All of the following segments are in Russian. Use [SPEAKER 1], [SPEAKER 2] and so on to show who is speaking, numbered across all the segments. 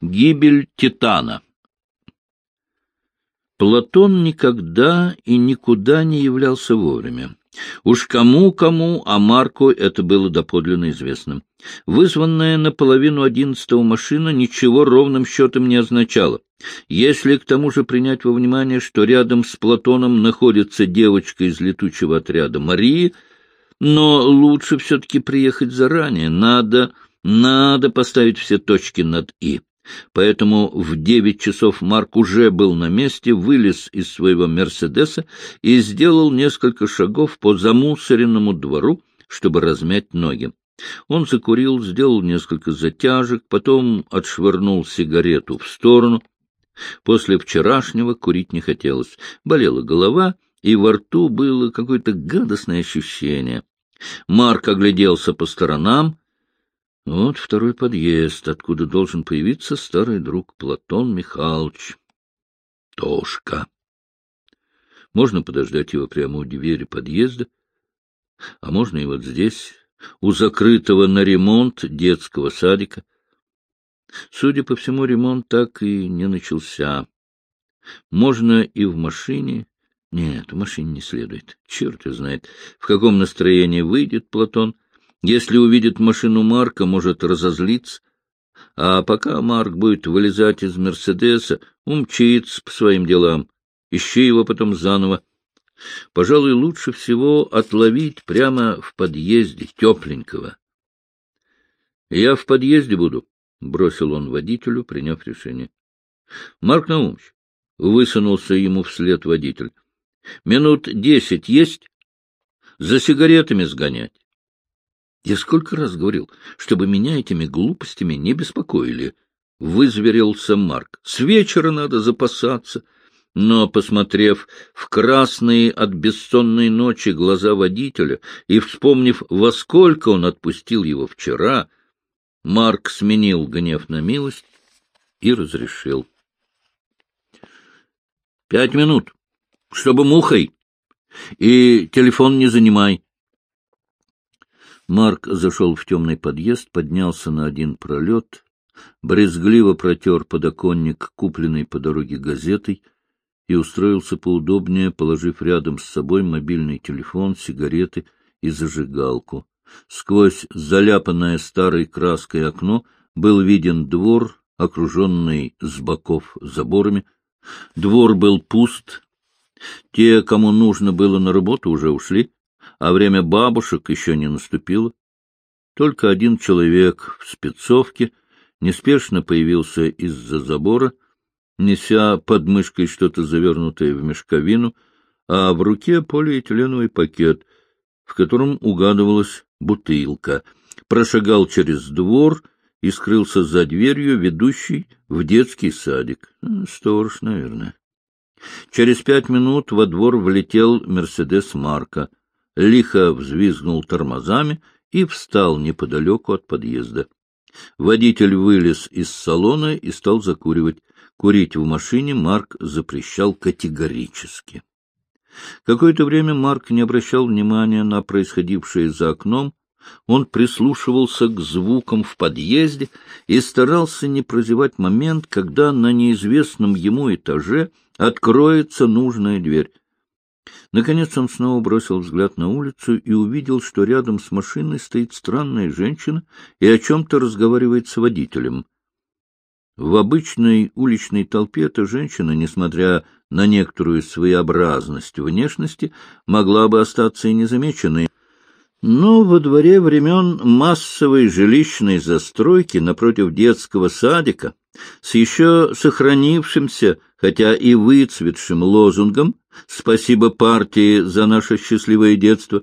[SPEAKER 1] Гибель Титана. Платон никогда и никуда не являлся вовремя. Уж кому-кому, а Марку это было доподлинно известно. Вызванная наполовину одиннадцатого машина ничего ровным счетом не означала. Если к тому же принять во внимание, что рядом с Платоном находится девочка из летучего отряда Марии, но лучше все-таки приехать заранее, надо, надо поставить все точки над «и». Поэтому в девять часов Марк уже был на месте, вылез из своего «Мерседеса» и сделал несколько шагов по замусоренному двору, чтобы размять ноги. Он закурил, сделал несколько затяжек, потом отшвырнул сигарету в сторону. После вчерашнего курить не хотелось. Болела голова, и во рту было какое-то гадостное ощущение. Марк огляделся по сторонам, вот второй подъезд, откуда должен появиться старый друг Платон Михайлович. Тошка. Можно подождать его прямо у двери подъезда, а можно и вот здесь, у закрытого на ремонт детского садика. Судя по всему, ремонт так и не начался. Можно и в машине. Нет, в машине не следует. Черт его знает, в каком настроении выйдет Платон — если увидит машину Марка, может разозлиться. А пока Марк будет вылезать из Мерседеса, умчится по своим делам. Ищи его потом заново. Пожалуй, лучше всего отловить прямо в подъезде тепленького. — Я в подъезде буду, — бросил он водителю, приняв решение. — Марк Наумович, — высунулся ему вслед водитель, — минут десять есть? За сигаретами сгонять. Я сколько раз говорил, чтобы меня этими глупостями не беспокоили. Вызверился Марк. С вечера надо запасаться. Но, посмотрев в красные от бессонной ночи глаза водителя и вспомнив, во сколько он отпустил его вчера, Марк сменил гнев на милость и разрешил. — Пять минут, чтобы мухой, и телефон не занимай. Марк зашел в темный подъезд, поднялся на один пролет, брезгливо протер подоконник, купленный по дороге газетой, и устроился поудобнее, положив рядом с собой мобильный телефон, сигареты и зажигалку. Сквозь заляпанное старой краской окно был виден двор, окруженный с боков заборами. Двор был пуст. Те, кому нужно было на работу, уже ушли а время бабушек еще не наступило. Только один человек в спецовке неспешно появился из-за забора, неся под мышкой что-то завернутое в мешковину, а в руке полиэтиленовый пакет, в котором угадывалась бутылка. Прошагал через двор и скрылся за дверью, ведущей в детский садик. Сторож, наверное. Через пять минут во двор влетел Мерседес Марка лихо взвизгнул тормозами и встал неподалеку от подъезда. Водитель вылез из салона и стал закуривать. Курить в машине Марк запрещал категорически. Какое-то время Марк не обращал внимания на происходившее за окном, он прислушивался к звукам в подъезде и старался не прозевать момент, когда на неизвестном ему этаже откроется нужная дверь. Наконец он снова бросил взгляд на улицу и увидел, что рядом с машиной стоит странная женщина и о чем-то разговаривает с водителем. В обычной уличной толпе эта женщина, несмотря на некоторую своеобразность внешности, могла бы остаться и незамеченной. Но во дворе времен массовой жилищной застройки напротив детского садика с еще сохранившимся, хотя и выцветшим лозунгом «Спасибо партии за наше счастливое детство»,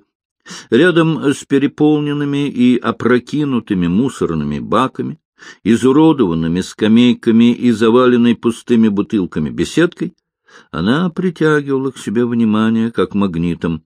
[SPEAKER 1] рядом с переполненными и опрокинутыми мусорными баками, изуродованными скамейками и заваленной пустыми бутылками беседкой, она притягивала к себе внимание как магнитом.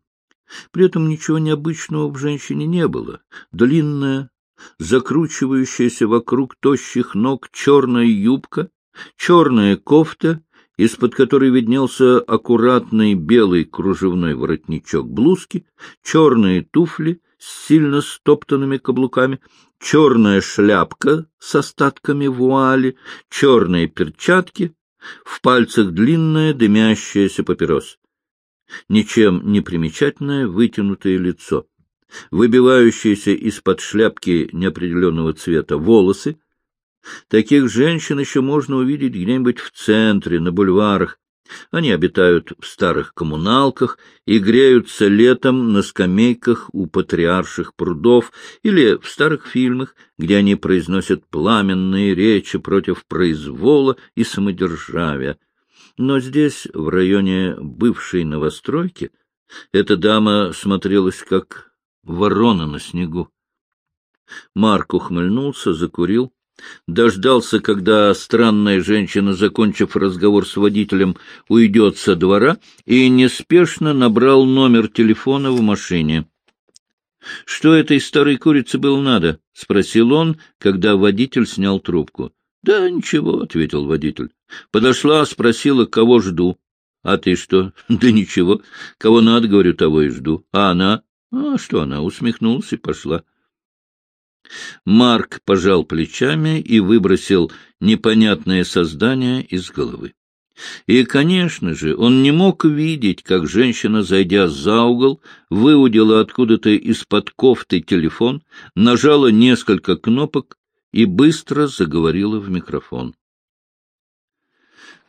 [SPEAKER 1] При этом ничего необычного в женщине не было. Длинная, закручивающаяся вокруг тощих ног черная юбка, черная кофта, из-под которой виднелся аккуратный белый кружевной воротничок блузки, черные туфли с сильно стоптанными каблуками, черная шляпка с остатками вуали, черные перчатки, в пальцах длинная дымящаяся папирос. Ничем не примечательное вытянутое лицо, выбивающиеся из-под шляпки неопределенного цвета волосы. Таких женщин еще можно увидеть где-нибудь в центре, на бульварах, они обитают в старых коммуналках и греются летом на скамейках у патриарших прудов или в старых фильмах, где они произносят пламенные речи против произвола и самодержавия. Но здесь, в районе бывшей новостройки, эта дама смотрелась как ворона на снегу. Марк ухмыльнулся, закурил дождался, когда странная женщина, закончив разговор с водителем, уйдет со двора, и неспешно набрал номер телефона в машине. — Что этой старой курице было надо? — спросил он, когда водитель снял трубку. — Да ничего, — ответил водитель. Подошла, спросила, кого жду. — А ты что? — Да ничего. Кого надо, говорю, того и жду. А она? — А что она? Усмехнулась и пошла. — Марк пожал плечами и выбросил непонятное создание из головы. И, конечно же, он не мог видеть, как женщина, зайдя за угол, выудила откуда-то из-под кофты телефон, нажала несколько кнопок и быстро заговорила в микрофон.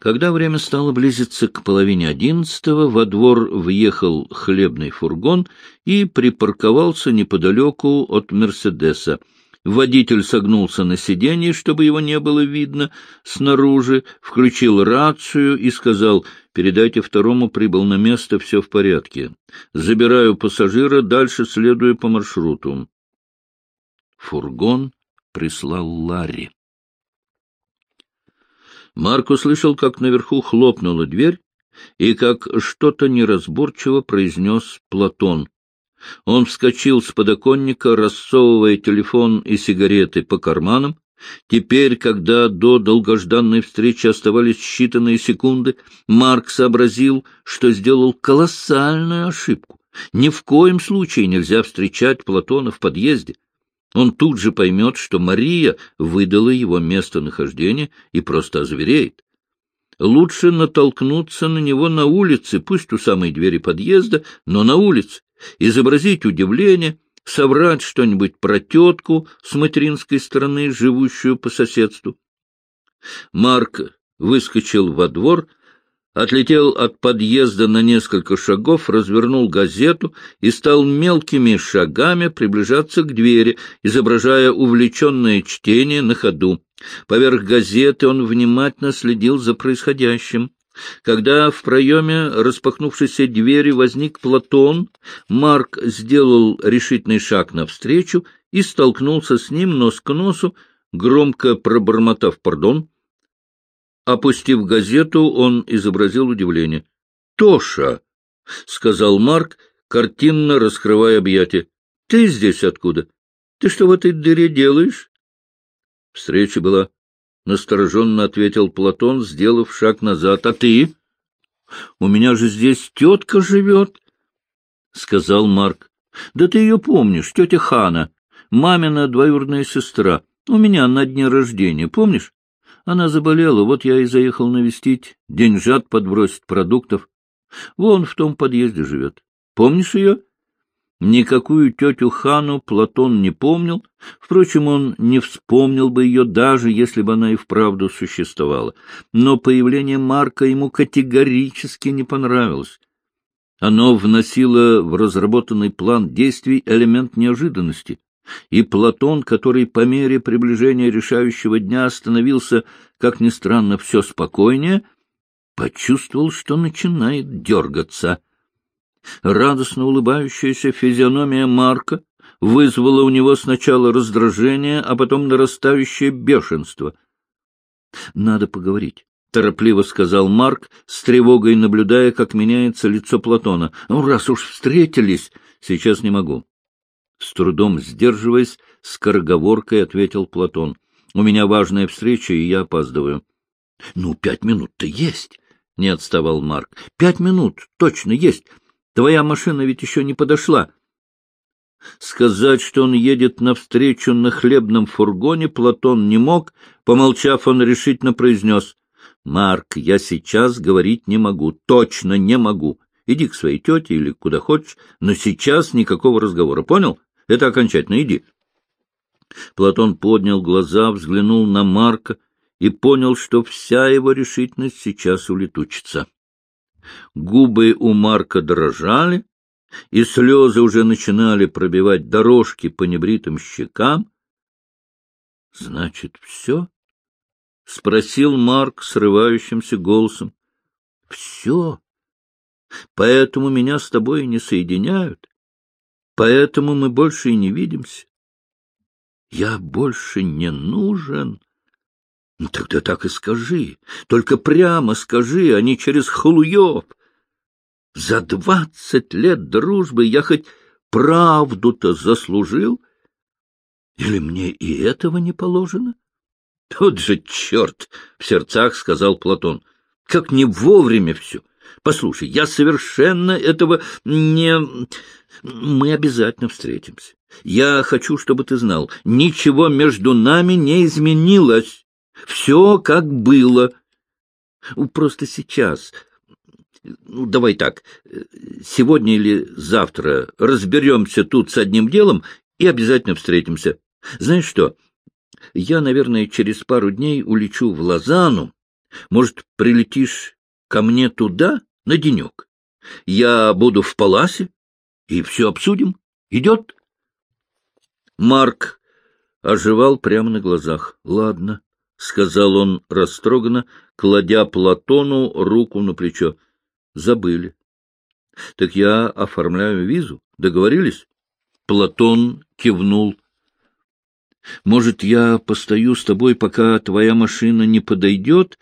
[SPEAKER 1] Когда время стало близиться к половине одиннадцатого, во двор въехал хлебный фургон и припарковался неподалеку от «Мерседеса». Водитель согнулся на сиденье, чтобы его не было видно снаружи, включил рацию и сказал, «Передайте второму, прибыл на место, все в порядке. Забираю пассажира, дальше следую по маршруту». Фургон прислал Ларри. Марк услышал, как наверху хлопнула дверь, и как что-то неразборчиво произнес Платон. Он вскочил с подоконника, рассовывая телефон и сигареты по карманам. Теперь, когда до долгожданной встречи оставались считанные секунды, Марк сообразил, что сделал колоссальную ошибку. Ни в коем случае нельзя встречать Платона в подъезде. Он тут же поймет, что Мария выдала его местонахождение и просто озвереет. Лучше натолкнуться на него на улице, пусть у самой двери подъезда, но на улице, изобразить удивление, соврать что-нибудь про тетку с материнской стороны, живущую по соседству. Марк выскочил во двор, отлетел от подъезда на несколько шагов, развернул газету и стал мелкими шагами приближаться к двери, изображая увлеченное чтение на ходу. Поверх газеты он внимательно следил за происходящим. Когда в проеме распахнувшейся двери возник Платон, Марк сделал решительный шаг навстречу и столкнулся с ним нос к носу, громко пробормотав «пардон», Опустив газету, он изобразил удивление. — Тоша! — сказал Марк, картинно раскрывая объятия. — Ты здесь откуда? Ты что в этой дыре делаешь? Встреча была. Настороженно ответил Платон, сделав шаг назад. — А ты? — У меня же здесь тетка живет, — сказал Марк. — Да ты ее помнишь, тетя Хана, мамина двоюродная сестра. У меня на дне рождения, помнишь? Она заболела, вот я и заехал навестить. Деньжат подбросить продуктов. Вон в том подъезде живет. Помнишь ее? Никакую тетю Хану Платон не помнил. Впрочем, он не вспомнил бы ее, даже если бы она и вправду существовала. Но появление Марка ему категорически не понравилось. Оно вносило в разработанный план действий элемент неожиданности и Платон, который по мере приближения решающего дня становился, как ни странно, все спокойнее, почувствовал, что начинает дергаться. Радостно улыбающаяся физиономия Марка вызвала у него сначала раздражение, а потом нарастающее бешенство. — Надо поговорить. — торопливо сказал Марк, с тревогой наблюдая, как меняется лицо Платона. — Ну, раз уж встретились, сейчас не могу. С трудом сдерживаясь, скороговоркой ответил Платон. — У меня важная встреча, и я опаздываю. — Ну, пять минут-то есть, — не отставал Марк. — Пять минут точно есть. Твоя машина ведь еще не подошла. Сказать, что он едет навстречу на хлебном фургоне, Платон не мог. Помолчав, он решительно произнес. — Марк, я сейчас говорить не могу, точно не могу. Иди к своей тете или куда хочешь, но сейчас никакого разговора, понял? Это окончательно, иди. Платон поднял глаза, взглянул на Марка и понял, что вся его решительность сейчас улетучится. Губы у Марка дрожали, и слезы уже начинали пробивать дорожки по небритым щекам. — Значит, все? — спросил Марк срывающимся голосом. — Все. Поэтому меня с тобой не соединяют. Поэтому мы больше и не видимся. Я больше не нужен. Ну, тогда так и скажи. Только прямо скажи, а не через халуев. За двадцать лет дружбы я хоть правду-то заслужил? Или мне и этого не положено? Тот же черт! — в сердцах сказал Платон. Как не вовремя все! Послушай, я совершенно этого не... Мы обязательно встретимся. Я хочу, чтобы ты знал, ничего между нами не изменилось. Все как было. Просто сейчас ну, давай так, сегодня или завтра разберемся тут с одним делом и обязательно встретимся. Знаешь что, я, наверное, через пару дней улечу в Лозану. Может, прилетишь ко мне туда на денек? Я буду в Паласе, и все обсудим. Идет? Марк оживал прямо на глазах. — Ладно, — сказал он растроганно, кладя Платону руку на плечо. Забыли. — Так я оформляю визу. Договорились? Платон кивнул. — Может, я постою с тобой, пока твоя машина не подойдет?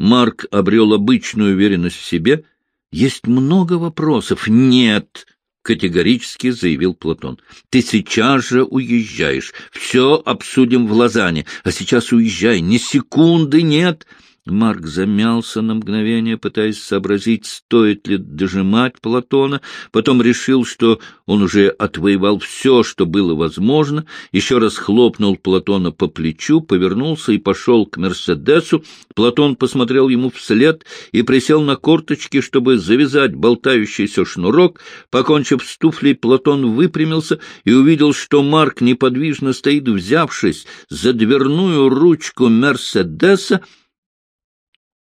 [SPEAKER 1] Марк обрел обычную уверенность в себе. — Есть много вопросов. — Нет, — категорически заявил Платон. — Ты сейчас же уезжаешь. Все обсудим в Лозанне. А сейчас уезжай. Ни секунды нет. — Марк замялся на мгновение, пытаясь сообразить, стоит ли дожимать Платона, потом решил, что он уже отвоевал все, что было возможно, еще раз хлопнул Платона по плечу, повернулся и пошел к Мерседесу. Платон посмотрел ему вслед и присел на корточки, чтобы завязать болтающийся шнурок. Покончив с туфлей, Платон выпрямился и увидел, что Марк неподвижно стоит, взявшись за дверную ручку Мерседеса,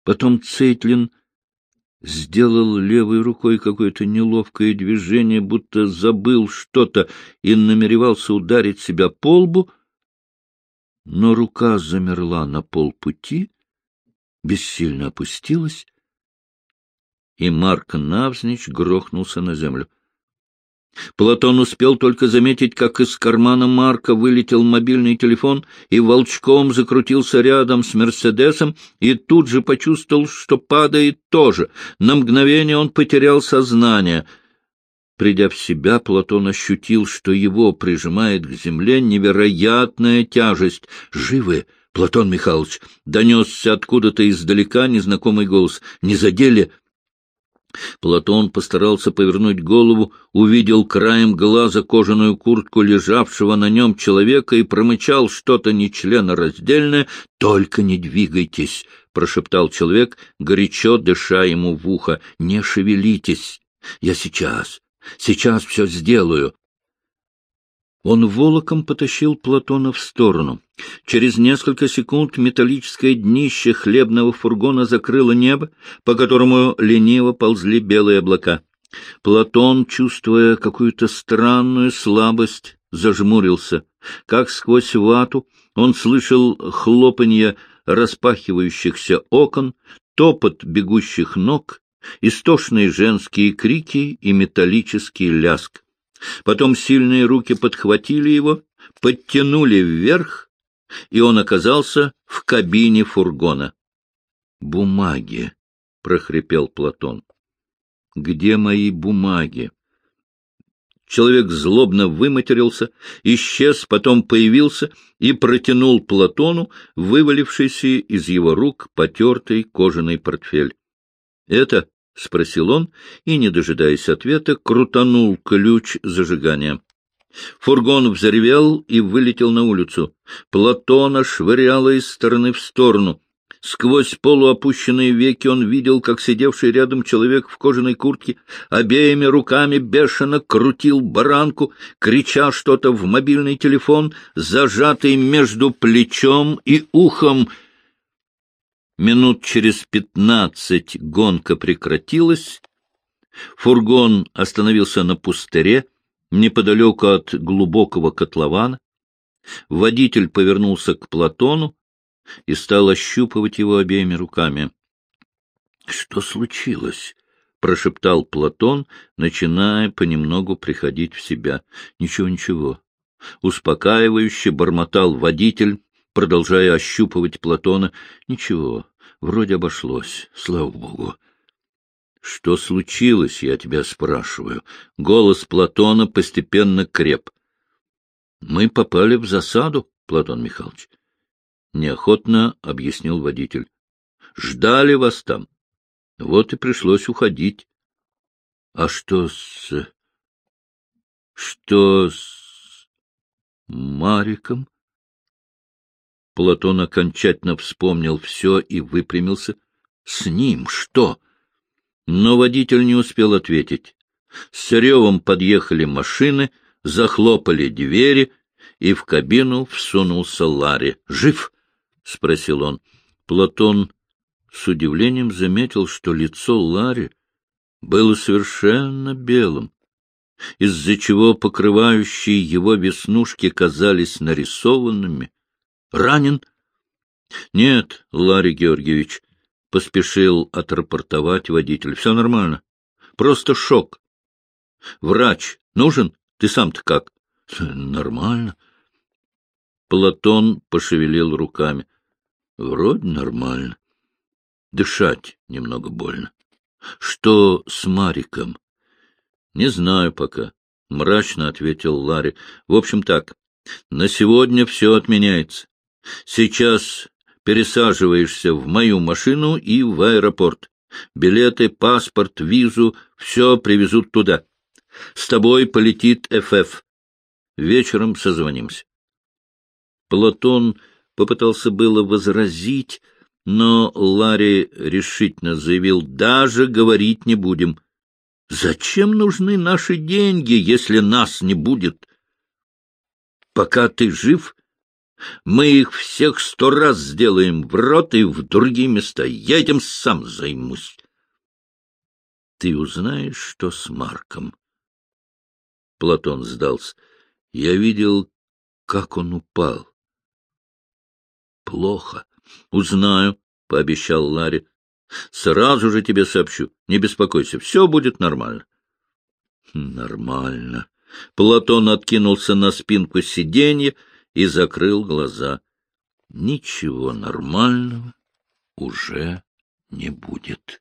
[SPEAKER 1] Потом Цейтлин сделал левой рукой какое-то неловкое движение, будто забыл что-то и намеревался ударить себя по лбу, но рука замерла на полпути, бессильно опустилась, и Марк навзничь грохнулся на землю. Платон успел только заметить, как из кармана Марка вылетел мобильный телефон и волчком закрутился рядом с Мерседесом, и тут же почувствовал, что падает тоже. На мгновение он потерял сознание. Придя в себя, Платон ощутил, что его прижимает к земле невероятная тяжесть. «Живы!» Платон Михайлович, донесся откуда-то издалека незнакомый голос. «Не задели?» Платон постарался повернуть голову, увидел краем глаза кожаную куртку лежавшего на нем человека и промычал что-то нечленораздельное. — Только не двигайтесь! — прошептал человек, горячо дыша ему в ухо. — Не шевелитесь! Я сейчас, сейчас все сделаю! Он волоком потащил Платона в сторону. Через несколько секунд металлическое днище хлебного фургона закрыло небо, по которому лениво ползли белые облака. Платон, чувствуя какую-то странную слабость, зажмурился. Как сквозь вату он слышал хлопанье распахивающихся окон, топот бегущих ног, истошные женские крики и металлический ляск. Потом сильные руки подхватили его, подтянули вверх, и он оказался в кабине фургона. «Бумаги!» — прохрипел Платон. «Где мои бумаги?» Человек злобно выматерился, исчез, потом появился и протянул Платону вывалившийся из его рук потертый кожаный портфель. — Это — спросил он и, не дожидаясь ответа, крутанул ключ зажигания. Фургон взревел и вылетел на улицу. Платона швыряло из стороны в сторону. Сквозь полуопущенные веки он видел, как сидевший рядом человек в кожаной куртке обеими руками бешено крутил баранку, крича что-то в мобильный телефон, зажатый между плечом и ухом. Минут через пятнадцать гонка прекратилась. Фургон остановился на пустыре, неподалеку от глубокого котлована. Водитель повернулся к Платону, и стал ощупывать его обеими руками. — Что случилось? — прошептал Платон, начиная понемногу приходить в себя. — Ничего, ничего. Успокаивающе бормотал водитель, продолжая ощупывать Платона. — Ничего, вроде обошлось, слава богу. — Что случилось, я тебя спрашиваю? Голос Платона постепенно креп. — Мы попали в засаду, Платон Михайлович. — неохотно объяснил водитель. — Ждали вас там. Вот и пришлось уходить. — А что с... что с... Мариком? Платон окончательно вспомнил все и выпрямился. — С ним что? Но водитель не успел ответить. С ревом подъехали машины, захлопали двери, и в кабину всунулся Ларри. — Жив! — спросил он. Платон с удивлением заметил, что лицо Ларри было совершенно белым, из-за чего покрывающие его веснушки казались нарисованными. — Ранен? — Нет, Ларри Георгиевич, — поспешил отрапортовать водитель. — Все нормально. Просто шок. — Врач нужен? Ты сам-то как? — Нормально. Платон пошевелил руками. Вроде нормально. Дышать немного больно. Что с Мариком? Не знаю пока, — мрачно ответил Ларри. В общем так, на сегодня все отменяется. Сейчас пересаживаешься в мою машину и в аэропорт. Билеты, паспорт, визу — все привезут туда. С тобой полетит ФФ. Вечером созвонимся. Платон попытался было возразить, но Ларри решительно заявил, даже говорить не будем. Зачем нужны наши деньги, если нас не будет? Пока ты жив, мы их всех сто раз сделаем в рот и в другие места. Я этим сам займусь. Ты узнаешь, что с Марком? Платон сдался. Я видел, как он упал плохо. — Узнаю, — пообещал Ларри. — Сразу же тебе сообщу. Не беспокойся, все будет нормально. — Нормально. Платон откинулся на спинку сиденья и закрыл глаза. Ничего нормального уже не будет.